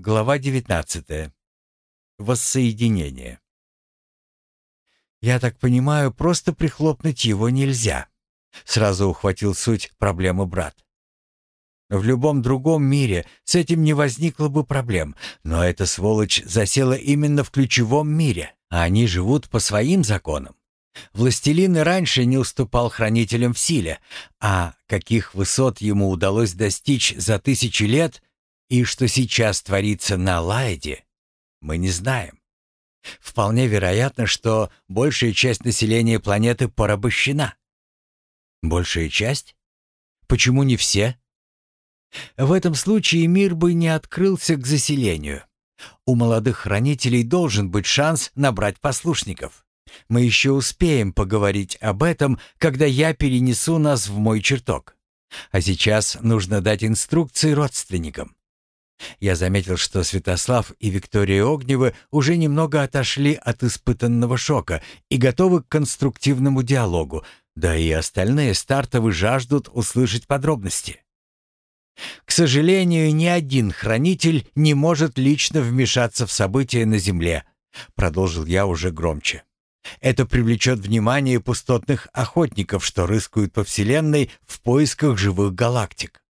Глава 19. Воссоединение. «Я так понимаю, просто прихлопнуть его нельзя», — сразу ухватил суть проблемы брат. В любом другом мире с этим не возникло бы проблем, но эта сволочь засела именно в ключевом мире, а они живут по своим законам. Властелин и раньше не уступал хранителям в силе, а каких высот ему удалось достичь за тысячи лет и что сейчас творится на Лайде, мы не знаем. Вполне вероятно, что большая часть населения планеты порабощена. Большая часть? Почему не все? В этом случае мир бы не открылся к заселению. У молодых хранителей должен быть шанс набрать послушников. Мы еще успеем поговорить об этом, когда я перенесу нас в мой чертог. А сейчас нужно дать инструкции родственникам. Я заметил, что Святослав и Виктория Огневы уже немного отошли от испытанного шока и готовы к конструктивному диалогу, да и остальные стартовы жаждут услышать подробности. К сожалению, ни один хранитель не может лично вмешаться в события на Земле, продолжил я уже громче. Это привлечет внимание пустотных охотников, что рыскают по Вселенной в поисках живых галактик.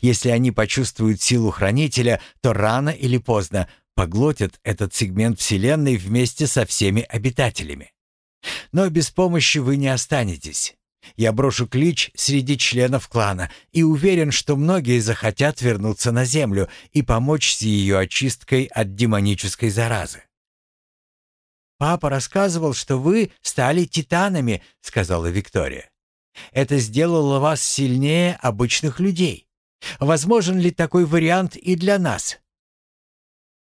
Если они почувствуют силу хранителя, то рано или поздно поглотят этот сегмент Вселенной вместе со всеми обитателями. Но без помощи вы не останетесь. Я брошу клич среди членов клана и уверен, что многие захотят вернуться на Землю и помочь с ее очисткой от демонической заразы. «Папа рассказывал, что вы стали титанами», — сказала Виктория. «Это сделало вас сильнее обычных людей. Возможен ли такой вариант и для нас?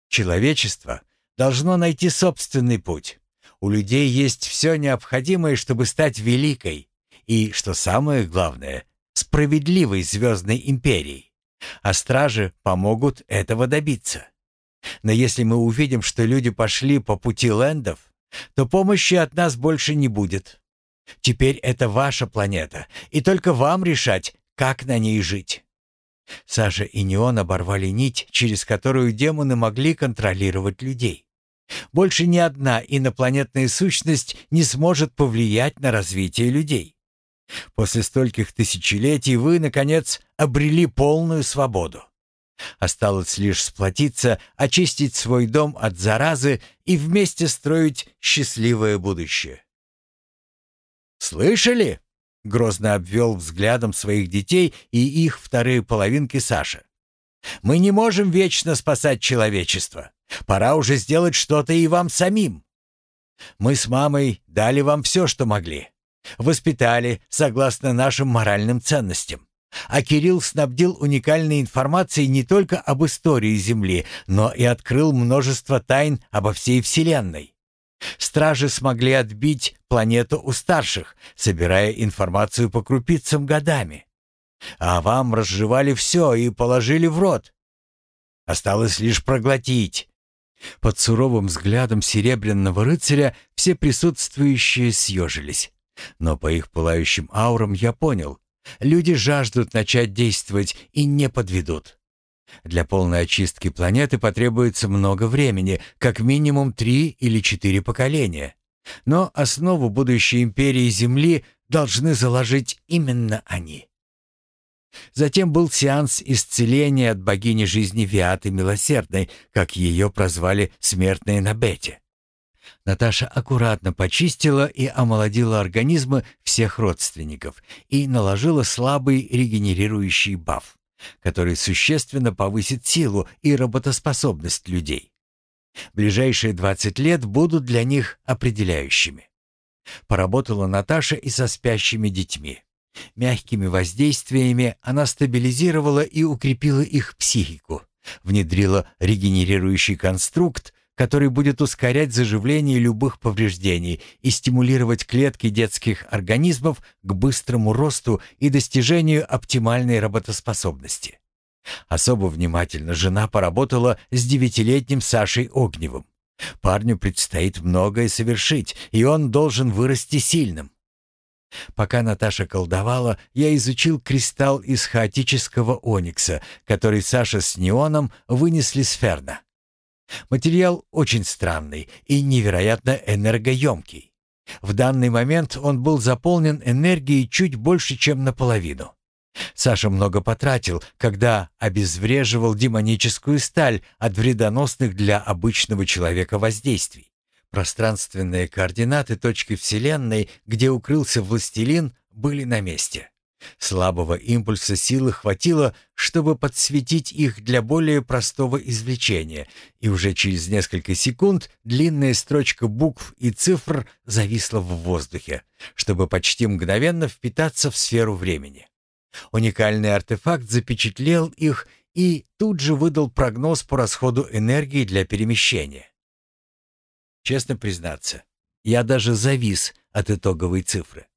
Человечество должно найти собственный путь. У людей есть все необходимое, чтобы стать великой и, что самое главное, справедливой звездной империей. А стражи помогут этого добиться. Но если мы увидим, что люди пошли по пути лендов, то помощи от нас больше не будет. Теперь это ваша планета, и только вам решать, как на ней жить. Саша и Неон оборвали нить, через которую демоны могли контролировать людей. Больше ни одна инопланетная сущность не сможет повлиять на развитие людей. После стольких тысячелетий вы, наконец, обрели полную свободу. Осталось лишь сплотиться, очистить свой дом от заразы и вместе строить счастливое будущее. «Слышали?» Грозно обвел взглядом своих детей и их вторые половинки Саша. «Мы не можем вечно спасать человечество. Пора уже сделать что-то и вам самим. Мы с мамой дали вам все, что могли. Воспитали согласно нашим моральным ценностям. А Кирилл снабдил уникальной информацией не только об истории Земли, но и открыл множество тайн обо всей Вселенной. Стражи смогли отбить планету у старших, собирая информацию по крупицам годами. А вам разжевали все и положили в рот. Осталось лишь проглотить. Под суровым взглядом серебряного рыцаря все присутствующие съежились. Но по их пылающим аурам я понял, люди жаждут начать действовать и не подведут. Для полной очистки планеты потребуется много времени, как минимум три или четыре поколения. Но основу будущей империи Земли должны заложить именно они. Затем был сеанс исцеления от богини жизни Виаты Милосердной, как ее прозвали смертные на Бете. Наташа аккуратно почистила и омолодила организмы всех родственников и наложила слабый регенерирующий баф который существенно повысит силу и работоспособность людей. Ближайшие 20 лет будут для них определяющими. Поработала Наташа и со спящими детьми. Мягкими воздействиями она стабилизировала и укрепила их психику, внедрила регенерирующий конструкт, который будет ускорять заживление любых повреждений и стимулировать клетки детских организмов к быстрому росту и достижению оптимальной работоспособности. Особо внимательно жена поработала с девятилетним Сашей Огневым. Парню предстоит многое совершить, и он должен вырасти сильным. Пока Наташа колдовала, я изучил кристалл из хаотического оникса, который Саша с неоном вынесли с Ферна. Материал очень странный и невероятно энергоемкий. В данный момент он был заполнен энергией чуть больше, чем наполовину. Саша много потратил, когда обезвреживал демоническую сталь от вредоносных для обычного человека воздействий. Пространственные координаты точки Вселенной, где укрылся властелин, были на месте. Слабого импульса силы хватило, чтобы подсветить их для более простого извлечения, и уже через несколько секунд длинная строчка букв и цифр зависла в воздухе, чтобы почти мгновенно впитаться в сферу времени. Уникальный артефакт запечатлел их и тут же выдал прогноз по расходу энергии для перемещения. Честно признаться, я даже завис от итоговой цифры.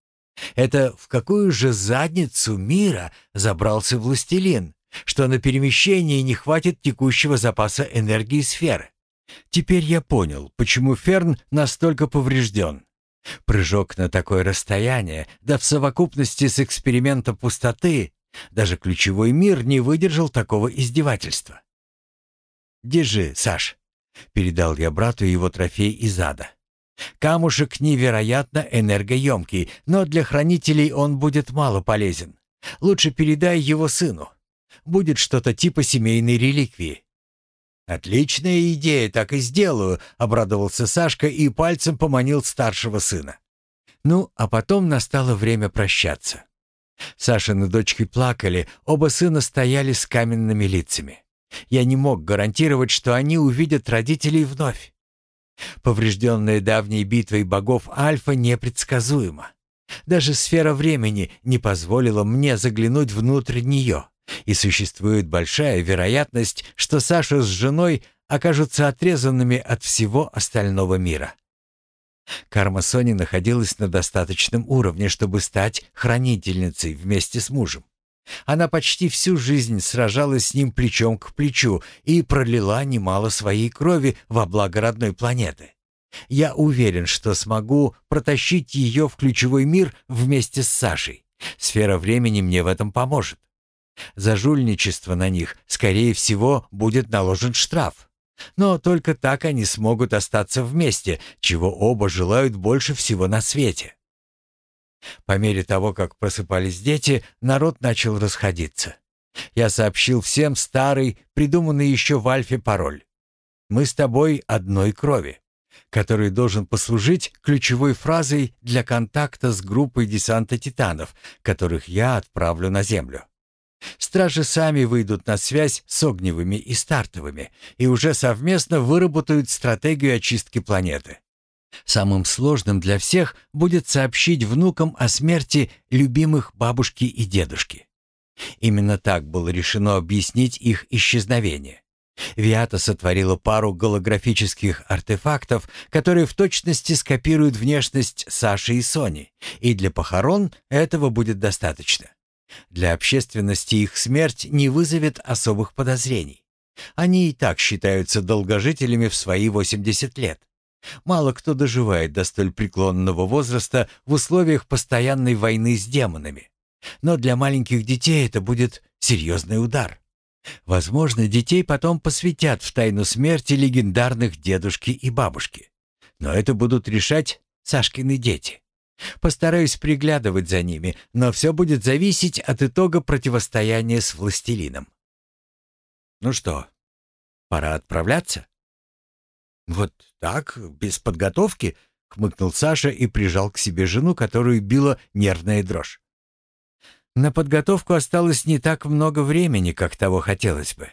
Это в какую же задницу мира забрался властелин, что на перемещение не хватит текущего запаса энергии сферы? Теперь я понял, почему Ферн настолько поврежден. Прыжок на такое расстояние, да в совокупности с экспериментом пустоты, даже ключевой мир не выдержал такого издевательства. «Держи, Саш», — передал я брату его трофей из ада. «Камушек невероятно энергоемкий, но для хранителей он будет мало полезен. Лучше передай его сыну. Будет что-то типа семейной реликвии. «Отличная идея, так и сделаю», — обрадовался Сашка и пальцем поманил старшего сына. Ну, а потом настало время прощаться. Сашины дочки плакали, оба сына стояли с каменными лицами. Я не мог гарантировать, что они увидят родителей вновь. Поврежденная давней битвой богов Альфа непредсказуема. Даже сфера времени не позволила мне заглянуть внутрь нее. И существует большая вероятность, что Саша с женой окажутся отрезанными от всего остального мира. Карма Сони находилась на достаточном уровне, чтобы стать хранительницей вместе с мужем. Она почти всю жизнь сражалась с ним плечом к плечу и пролила немало своей крови во благо родной планеты. Я уверен, что смогу протащить ее в ключевой мир вместе с Сашей. Сфера времени мне в этом поможет. За жульничество на них, скорее всего, будет наложен штраф. Но только так они смогут остаться вместе, чего оба желают больше всего на свете. По мере того, как просыпались дети, народ начал расходиться. Я сообщил всем старый, придуманный еще в Альфе пароль. «Мы с тобой одной крови», который должен послужить ключевой фразой для контакта с группой десанта титанов, которых я отправлю на Землю. Стражи сами выйдут на связь с огневыми и стартовыми и уже совместно выработают стратегию очистки планеты. Самым сложным для всех будет сообщить внукам о смерти любимых бабушки и дедушки. Именно так было решено объяснить их исчезновение. Виата сотворила пару голографических артефактов, которые в точности скопируют внешность Саши и Сони, и для похорон этого будет достаточно. Для общественности их смерть не вызовет особых подозрений. Они и так считаются долгожителями в свои 80 лет. Мало кто доживает до столь преклонного возраста в условиях постоянной войны с демонами. Но для маленьких детей это будет серьезный удар. Возможно, детей потом посвятят в тайну смерти легендарных дедушки и бабушки. Но это будут решать Сашкины дети. Постараюсь приглядывать за ними, но все будет зависеть от итога противостояния с властелином. Ну что, пора отправляться? Вот так, без подготовки, хмыкнул Саша и прижал к себе жену, которую била нервная дрожь. На подготовку осталось не так много времени, как того хотелось бы.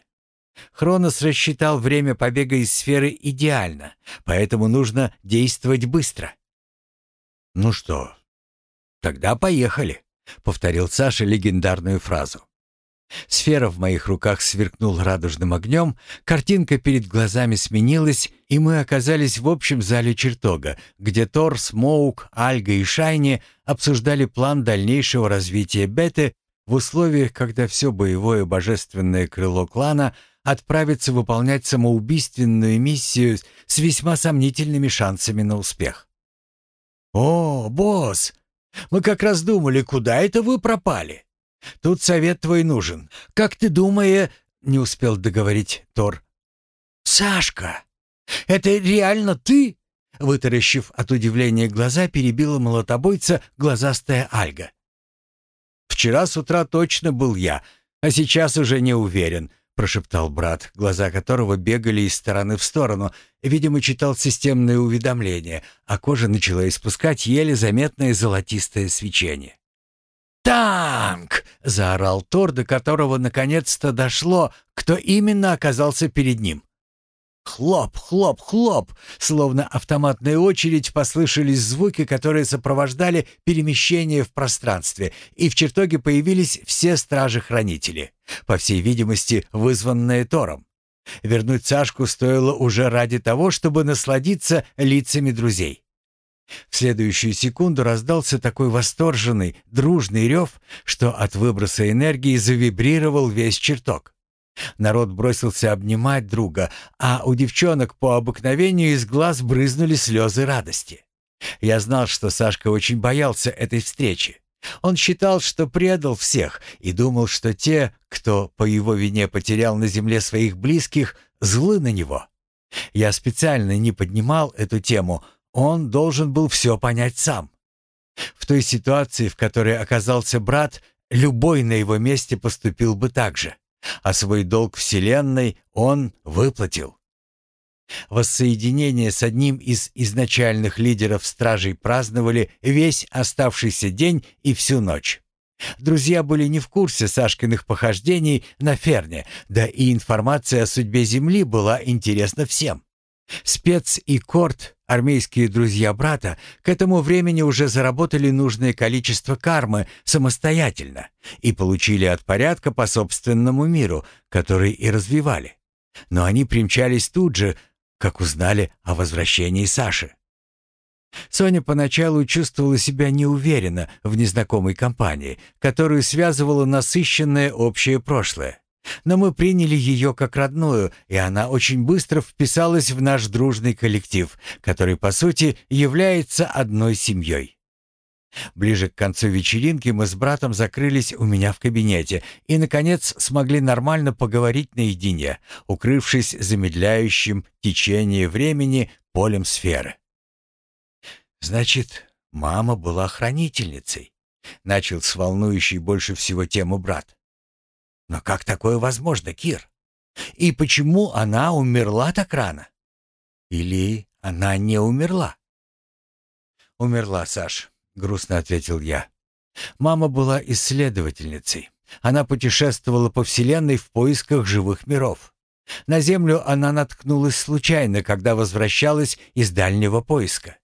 Хронос рассчитал время побега из сферы идеально, поэтому нужно действовать быстро. «Ну что, тогда поехали», — повторил Саша легендарную фразу. Сфера в моих руках сверкнула радужным огнем, картинка перед глазами сменилась, и мы оказались в общем зале чертога, где Тор, Смоук, Альга и Шайни обсуждали план дальнейшего развития Беты в условиях, когда все боевое божественное крыло клана отправится выполнять самоубийственную миссию с весьма сомнительными шансами на успех. «О, босс!» Мы как раз думали, куда это вы пропали. Тут совет твой нужен. Как ты думаешь...» — не успел договорить Тор. «Сашка, это реально ты?» Вытаращив от удивления глаза, перебила молотобойца глазастая Альга. «Вчера с утра точно был я, а сейчас уже не уверен», — прошептал брат, глаза которого бегали из стороны в сторону. Видимо, читал системные уведомления, а кожа начала испускать еле заметное золотистое свечение. «Танк!» — заорал Тор, до которого наконец-то дошло, кто именно оказался перед ним. Хлоп, хлоп, хлоп! Словно автоматная очередь послышались звуки, которые сопровождали перемещение в пространстве, и в чертоге появились все стражи-хранители, по всей видимости, вызванные Тором. Вернуть Сашку стоило уже ради того, чтобы насладиться лицами друзей. В следующую секунду раздался такой восторженный, дружный рев, что от выброса энергии завибрировал весь чертог. Народ бросился обнимать друга, а у девчонок по обыкновению из глаз брызнули слезы радости. Я знал, что Сашка очень боялся этой встречи. Он считал, что предал всех, и думал, что те, кто по его вине потерял на земле своих близких, злы на него. Я специально не поднимал эту тему, он должен был все понять сам. В той ситуации, в которой оказался брат, любой на его месте поступил бы так же а свой долг Вселенной он выплатил. Воссоединение с одним из изначальных лидеров стражей праздновали весь оставшийся день и всю ночь. Друзья были не в курсе Сашкиных похождений на Ферне, да и информация о судьбе Земли была интересна всем. Спец и Корт, армейские друзья брата, к этому времени уже заработали нужное количество кармы самостоятельно и получили от порядка по собственному миру, который и развивали. Но они примчались тут же, как узнали о возвращении Саши. Соня поначалу чувствовала себя неуверенно в незнакомой компании, которую связывало насыщенное общее прошлое. Но мы приняли ее как родную, и она очень быстро вписалась в наш дружный коллектив, который, по сути, является одной семьей. Ближе к концу вечеринки мы с братом закрылись у меня в кабинете и, наконец, смогли нормально поговорить наедине, укрывшись замедляющим течение времени полем сферы. «Значит, мама была хранительницей», — начал с волнующей больше всего тему брат. Но как такое возможно, Кир? И почему она умерла так рано? Или она не умерла? Умерла, Саш, грустно ответил я. Мама была исследовательницей. Она путешествовала по Вселенной в поисках живых миров. На Землю она наткнулась случайно, когда возвращалась из дальнего поиска.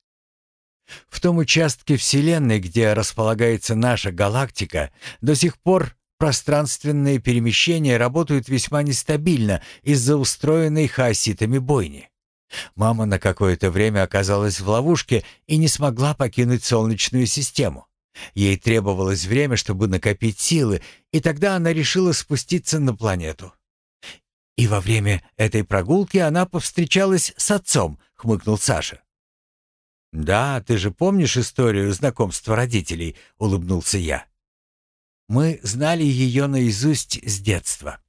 В том участке Вселенной, где располагается наша галактика, до сих пор Пространственные перемещения работают весьма нестабильно из-за устроенной хаоситами бойни. Мама на какое-то время оказалась в ловушке и не смогла покинуть Солнечную систему. Ей требовалось время, чтобы накопить силы, и тогда она решила спуститься на планету. «И во время этой прогулки она повстречалась с отцом», — хмыкнул Саша. «Да, ты же помнишь историю знакомства родителей?» — улыбнулся я. Мы знали ее наизусть с детства.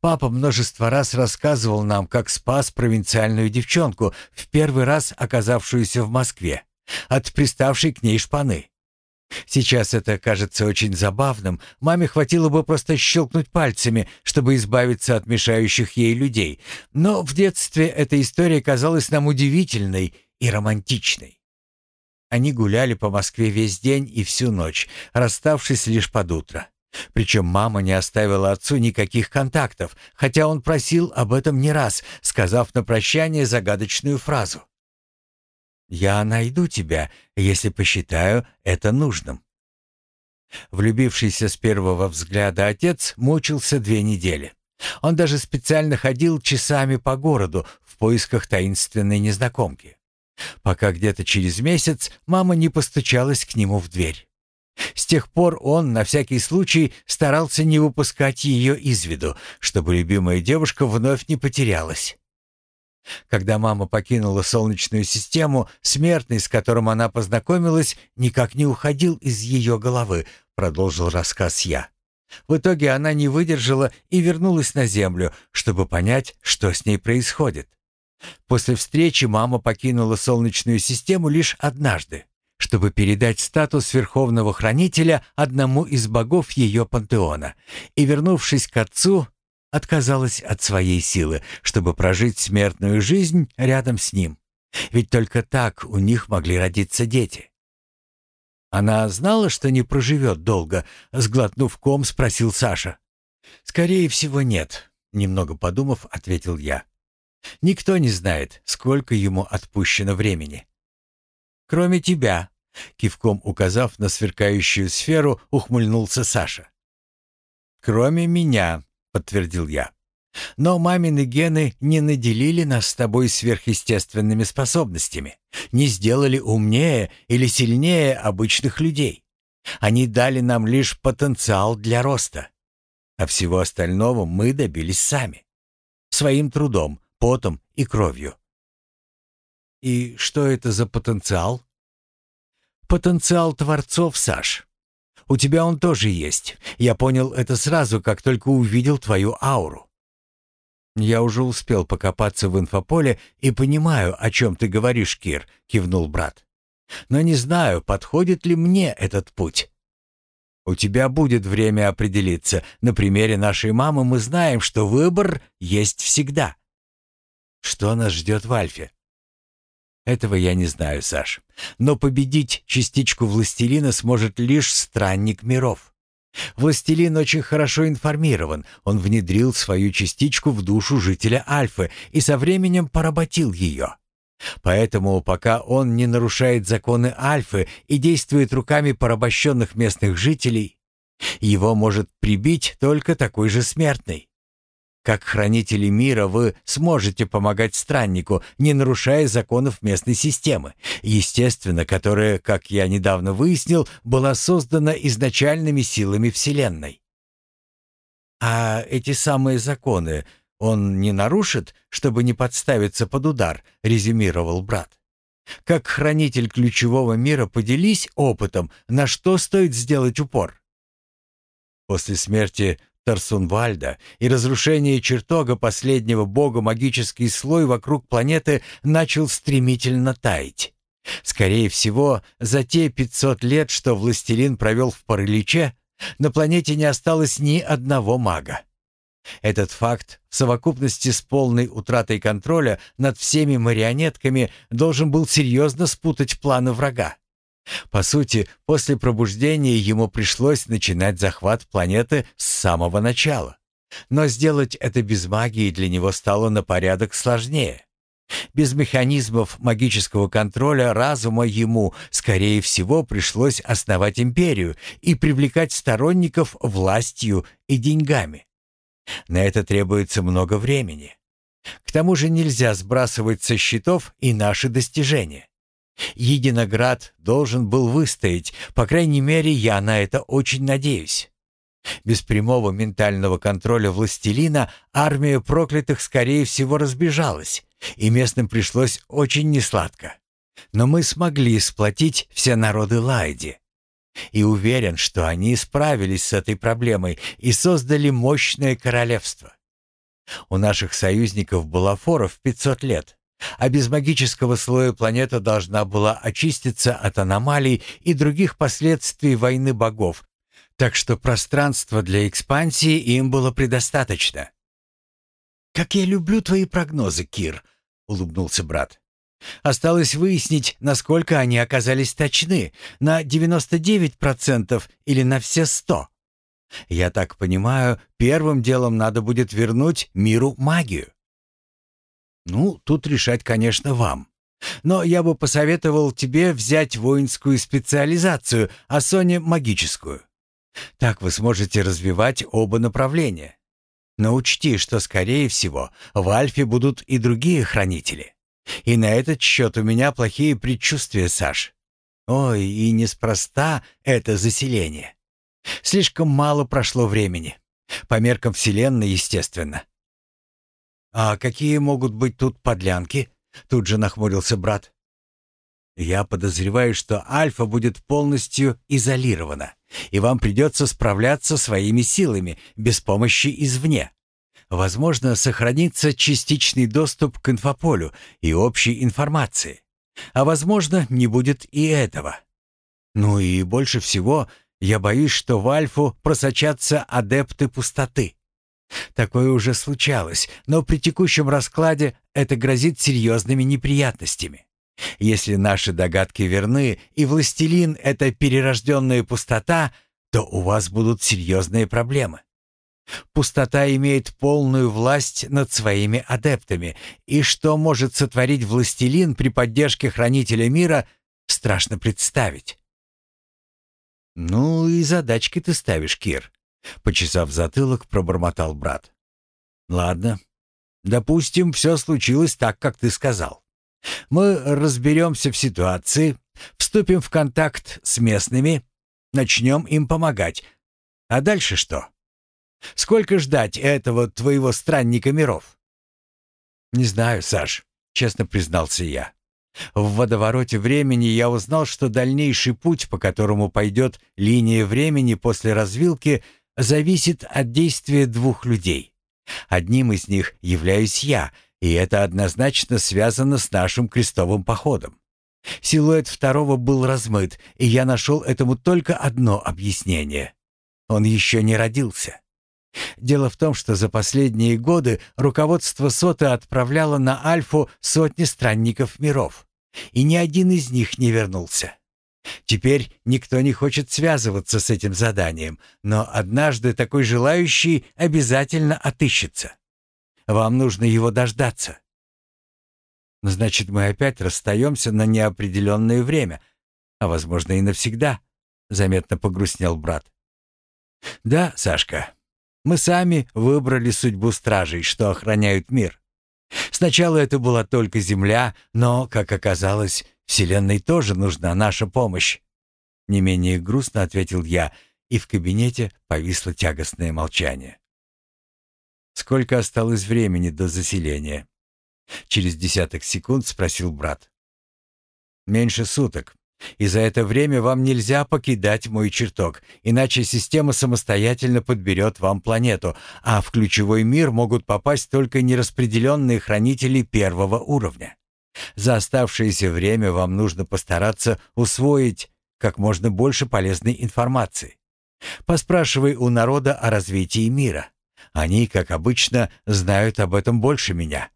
Папа множество раз рассказывал нам, как спас провинциальную девчонку, в первый раз оказавшуюся в Москве, от приставшей к ней шпаны. Сейчас это кажется очень забавным. Маме хватило бы просто щелкнуть пальцами, чтобы избавиться от мешающих ей людей. Но в детстве эта история казалась нам удивительной и романтичной. Они гуляли по Москве весь день и всю ночь, расставшись лишь под утро. Причем мама не оставила отцу никаких контактов, хотя он просил об этом не раз, сказав на прощание загадочную фразу. «Я найду тебя, если посчитаю это нужным». Влюбившийся с первого взгляда отец мучился две недели. Он даже специально ходил часами по городу в поисках таинственной незнакомки пока где-то через месяц мама не постучалась к нему в дверь. С тех пор он на всякий случай старался не выпускать ее из виду, чтобы любимая девушка вновь не потерялась. Когда мама покинула Солнечную систему, смертный, с которым она познакомилась, никак не уходил из ее головы, продолжил рассказ я. В итоге она не выдержала и вернулась на Землю, чтобы понять, что с ней происходит. После встречи мама покинула Солнечную систему лишь однажды, чтобы передать статус Верховного Хранителя одному из богов ее пантеона, и, вернувшись к отцу, отказалась от своей силы, чтобы прожить смертную жизнь рядом с ним. Ведь только так у них могли родиться дети. Она знала, что не проживет долго, сглотнув ком, спросил Саша. «Скорее всего, нет», — немного подумав, ответил я. «Никто не знает, сколько ему отпущено времени». «Кроме тебя», — кивком указав на сверкающую сферу, ухмыльнулся Саша. «Кроме меня», — подтвердил я. Но мамины гены не наделили нас с тобой сверхъестественными способностями, не сделали умнее или сильнее обычных людей. Они дали нам лишь потенциал для роста. А всего остального мы добились сами. Своим трудом, потом и кровью. И что это за потенциал? Потенциал творцов, Саш. У тебя он тоже есть. Я понял это сразу, как только увидел твою ауру. «Я уже успел покопаться в инфополе и понимаю, о чем ты говоришь, Кир», — кивнул брат. «Но не знаю, подходит ли мне этот путь». «У тебя будет время определиться. На примере нашей мамы мы знаем, что выбор есть всегда». «Что нас ждет в Альфе?» «Этого я не знаю, Саш. Но победить частичку властелина сможет лишь странник миров». Властелин очень хорошо информирован. Он внедрил свою частичку в душу жителя Альфы и со временем поработил ее. Поэтому, пока он не нарушает законы Альфы и действует руками порабощенных местных жителей, его может прибить только такой же смертный. Как хранители мира вы сможете помогать страннику, не нарушая законов местной системы, естественно, которая, как я недавно выяснил, была создана изначальными силами Вселенной. А эти самые законы он не нарушит, чтобы не подставиться под удар, резюмировал брат. Как хранитель ключевого мира поделись опытом, на что стоит сделать упор. После смерти Тарсунвальда и разрушение чертога последнего бога магический слой вокруг планеты начал стремительно таять. Скорее всего, за те 500 лет, что властелин провел в параличе, на планете не осталось ни одного мага. Этот факт в совокупности с полной утратой контроля над всеми марионетками должен был серьезно спутать планы врага. По сути, после пробуждения ему пришлось начинать захват планеты с самого начала. Но сделать это без магии для него стало на порядок сложнее. Без механизмов магического контроля разума ему, скорее всего, пришлось основать империю и привлекать сторонников властью и деньгами. На это требуется много времени. К тому же нельзя сбрасывать со счетов и наши достижения. Единоград должен был выстоять, по крайней мере, я на это очень надеюсь. Без прямого ментального контроля властелина армия проклятых, скорее всего, разбежалась, и местным пришлось очень несладко. Но мы смогли сплотить все народы Лайди. И уверен, что они справились с этой проблемой и создали мощное королевство. У наших союзников было форов 500 лет, а без магического слоя планета должна была очиститься от аномалий и других последствий войны богов, так что пространства для экспансии им было предостаточно. «Как я люблю твои прогнозы, Кир», — улыбнулся брат. «Осталось выяснить, насколько они оказались точны, на 99% или на все 100%. Я так понимаю, первым делом надо будет вернуть миру магию». Ну, тут решать, конечно, вам. Но я бы посоветовал тебе взять воинскую специализацию, а Соне — магическую. Так вы сможете развивать оба направления. Но учти, что, скорее всего, в Альфе будут и другие хранители. И на этот счет у меня плохие предчувствия, Саш. Ой, и неспроста это заселение. Слишком мало прошло времени. По меркам Вселенной, естественно. «А какие могут быть тут подлянки?» Тут же нахмурился брат. «Я подозреваю, что Альфа будет полностью изолирована, и вам придется справляться своими силами, без помощи извне. Возможно, сохранится частичный доступ к инфополю и общей информации. А возможно, не будет и этого. Ну и больше всего я боюсь, что в Альфу просочатся адепты пустоты. Такое уже случалось, но при текущем раскладе это грозит серьезными неприятностями. Если наши догадки верны, и властелин — это перерожденная пустота, то у вас будут серьезные проблемы. Пустота имеет полную власть над своими адептами, и что может сотворить властелин при поддержке хранителя мира, страшно представить. «Ну и задачки ты ставишь, Кир», — почесав затылок, пробормотал брат. «Ладно. Допустим, все случилось так, как ты сказал. Мы разберемся в ситуации, вступим в контакт с местными, начнем им помогать. А дальше что? Сколько ждать этого твоего странника миров?» «Не знаю, Саш», — честно признался я. В водовороте времени я узнал, что дальнейший путь, по которому пойдет линия времени после развилки, зависит от действия двух людей. Одним из них являюсь я, и это однозначно связано с нашим крестовым походом. Силуэт второго был размыт, и я нашел этому только одно объяснение. Он еще не родился. Дело в том, что за последние годы руководство СОТа отправляло на Альфу сотни странников миров, и ни один из них не вернулся. Теперь никто не хочет связываться с этим заданием, но однажды такой желающий обязательно отыщется. Вам нужно его дождаться. Значит, мы опять расстаемся на неопределенное время, а, возможно, и навсегда, — заметно погрустнел брат. Да, Сашка, мы сами выбрали судьбу стражей, что охраняют мир. Сначала это была только Земля, но, как оказалось, Вселенной тоже нужна наша помощь. Не менее грустно ответил я, и в кабинете повисло тягостное молчание. Сколько осталось времени до заселения? Через десяток секунд спросил брат. Меньше суток. И за это время вам нельзя покидать мой чертог, иначе система самостоятельно подберет вам планету, а в ключевой мир могут попасть только нераспределенные хранители первого уровня. За оставшееся время вам нужно постараться усвоить как можно больше полезной информации. Поспрашивай у народа о развитии мира. Они, как обычно, знают об этом больше меня.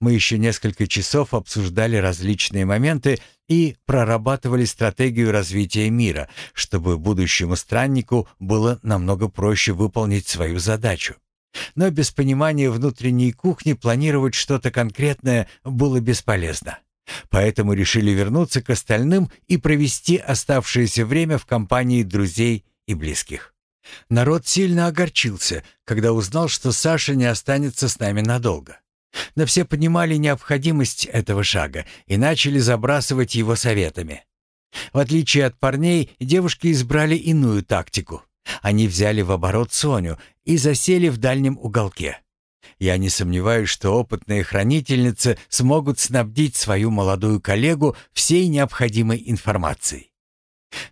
Мы еще несколько часов обсуждали различные моменты и прорабатывали стратегию развития мира, чтобы будущему страннику было намного проще выполнить свою задачу. Но без понимания внутренней кухни планировать что-то конкретное было бесполезно. Поэтому решили вернуться к остальным и провести оставшееся время в компании друзей и близких. Народ сильно огорчился, когда узнал, что Саша не останется с нами надолго. Но все понимали необходимость этого шага и начали забрасывать его советами. В отличие от парней, девушки избрали иную тактику. Они взяли в оборот Соню и засели в дальнем уголке. Я не сомневаюсь, что опытные хранительницы смогут снабдить свою молодую коллегу всей необходимой информацией.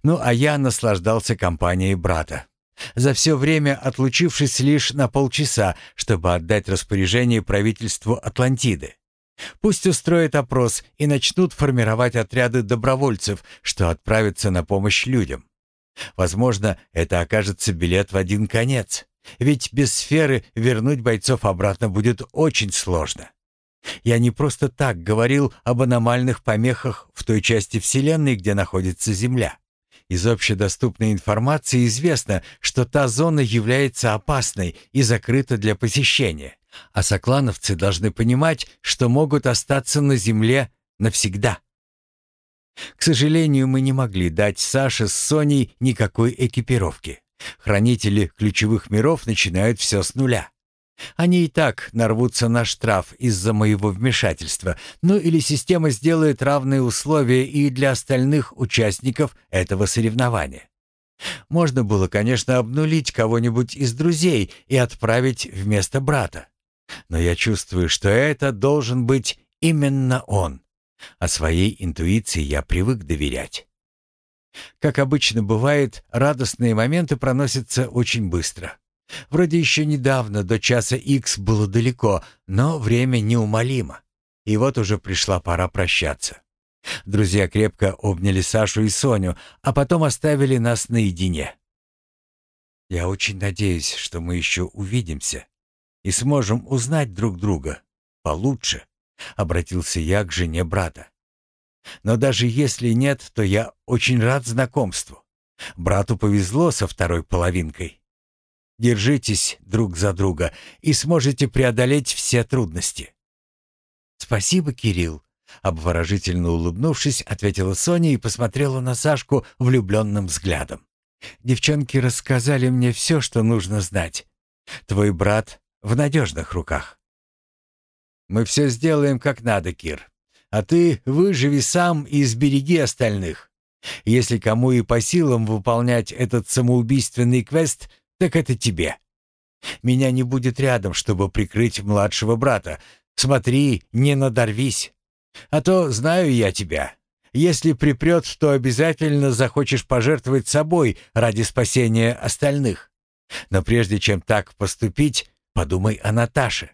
Ну а я наслаждался компанией брата за все время отлучившись лишь на полчаса, чтобы отдать распоряжение правительству Атлантиды. Пусть устроят опрос и начнут формировать отряды добровольцев, что отправятся на помощь людям. Возможно, это окажется билет в один конец, ведь без сферы вернуть бойцов обратно будет очень сложно. Я не просто так говорил об аномальных помехах в той части Вселенной, где находится Земля. Из общедоступной информации известно, что та зона является опасной и закрыта для посещения, а соклановцы должны понимать, что могут остаться на Земле навсегда. К сожалению, мы не могли дать Саше с Соней никакой экипировки. Хранители ключевых миров начинают все с нуля. Они и так нарвутся на штраф из-за моего вмешательства, ну или система сделает равные условия и для остальных участников этого соревнования. Можно было, конечно, обнулить кого-нибудь из друзей и отправить вместо брата. Но я чувствую, что это должен быть именно он. А своей интуиции я привык доверять. Как обычно бывает, радостные моменты проносятся очень быстро. Вроде еще недавно до часа Х было далеко, но время неумолимо. И вот уже пришла пора прощаться. Друзья крепко обняли Сашу и Соню, а потом оставили нас наедине. «Я очень надеюсь, что мы еще увидимся и сможем узнать друг друга получше», — обратился я к жене брата. «Но даже если нет, то я очень рад знакомству. Брату повезло со второй половинкой. Держитесь друг за друга и сможете преодолеть все трудности». «Спасибо, Кирилл», — обворожительно улыбнувшись, ответила Соня и посмотрела на Сашку влюбленным взглядом. «Девчонки рассказали мне все, что нужно знать. Твой брат в надежных руках». «Мы все сделаем как надо, Кир. А ты выживи сам и сбереги остальных. Если кому и по силам выполнять этот самоубийственный квест, так это тебе. Меня не будет рядом, чтобы прикрыть младшего брата, Смотри, не надорвись. А то знаю я тебя. Если припрет, то обязательно захочешь пожертвовать собой ради спасения остальных. Но прежде чем так поступить, подумай о Наташе.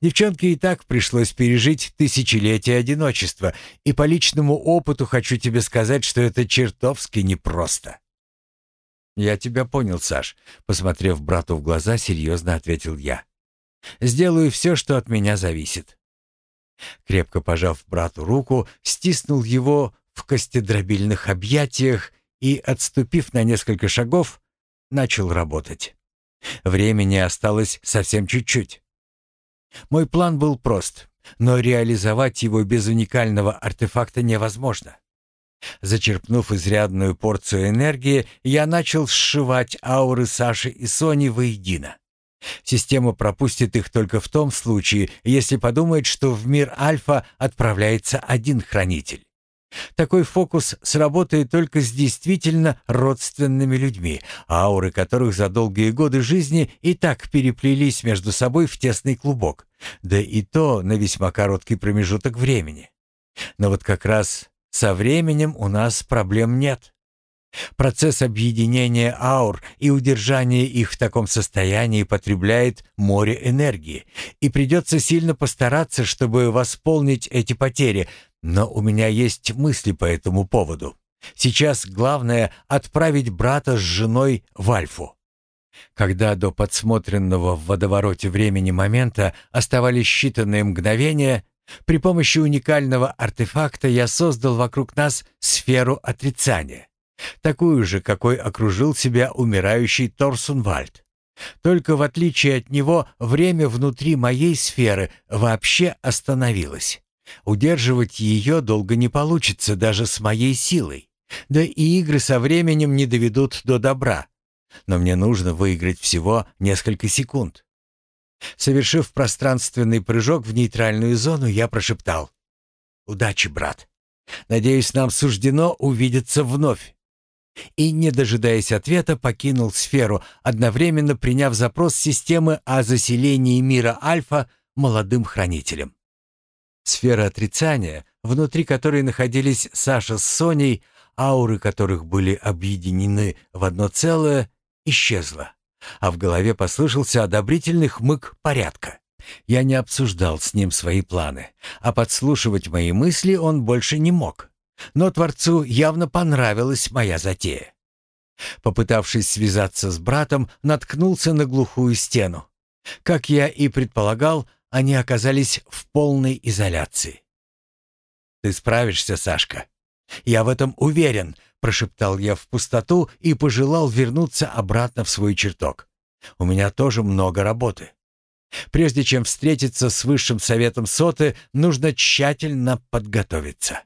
Девчонке и так пришлось пережить тысячелетие одиночества, и по личному опыту хочу тебе сказать, что это чертовски непросто. «Я тебя понял, Саш», — посмотрев брату в глаза, серьезно ответил я. Сделаю все, что от меня зависит». Крепко пожав брату руку, стиснул его в костедробильных объятиях и, отступив на несколько шагов, начал работать. Времени осталось совсем чуть-чуть. Мой план был прост, но реализовать его без уникального артефакта невозможно. Зачерпнув изрядную порцию энергии, я начал сшивать ауры Саши и Сони воедино. Система пропустит их только в том случае, если подумает, что в мир Альфа отправляется один хранитель. Такой фокус сработает только с действительно родственными людьми, ауры которых за долгие годы жизни и так переплелись между собой в тесный клубок, да и то на весьма короткий промежуток времени. Но вот как раз со временем у нас проблем нет. Процесс объединения аур и удержания их в таком состоянии потребляет море энергии, и придется сильно постараться, чтобы восполнить эти потери, но у меня есть мысли по этому поводу. Сейчас главное — отправить брата с женой в Альфу. Когда до подсмотренного в водовороте времени момента оставались считанные мгновения, при помощи уникального артефакта я создал вокруг нас сферу отрицания. Такую же, какой окружил себя умирающий Торсунвальд. Только в отличие от него, время внутри моей сферы вообще остановилось. Удерживать ее долго не получится даже с моей силой. Да и игры со временем не доведут до добра. Но мне нужно выиграть всего несколько секунд. Совершив пространственный прыжок в нейтральную зону, я прошептал. «Удачи, брат. Надеюсь, нам суждено увидеться вновь» и, не дожидаясь ответа, покинул сферу, одновременно приняв запрос системы о заселении мира Альфа молодым хранителем. Сфера отрицания, внутри которой находились Саша с Соней, ауры которых были объединены в одно целое, исчезла, а в голове послышался одобрительный хмык порядка. Я не обсуждал с ним свои планы, а подслушивать мои мысли он больше не мог. Но Творцу явно понравилась моя затея. Попытавшись связаться с братом, наткнулся на глухую стену. Как я и предполагал, они оказались в полной изоляции. «Ты справишься, Сашка. Я в этом уверен», — прошептал я в пустоту и пожелал вернуться обратно в свой чертог. «У меня тоже много работы. Прежде чем встретиться с Высшим Советом Соты, нужно тщательно подготовиться».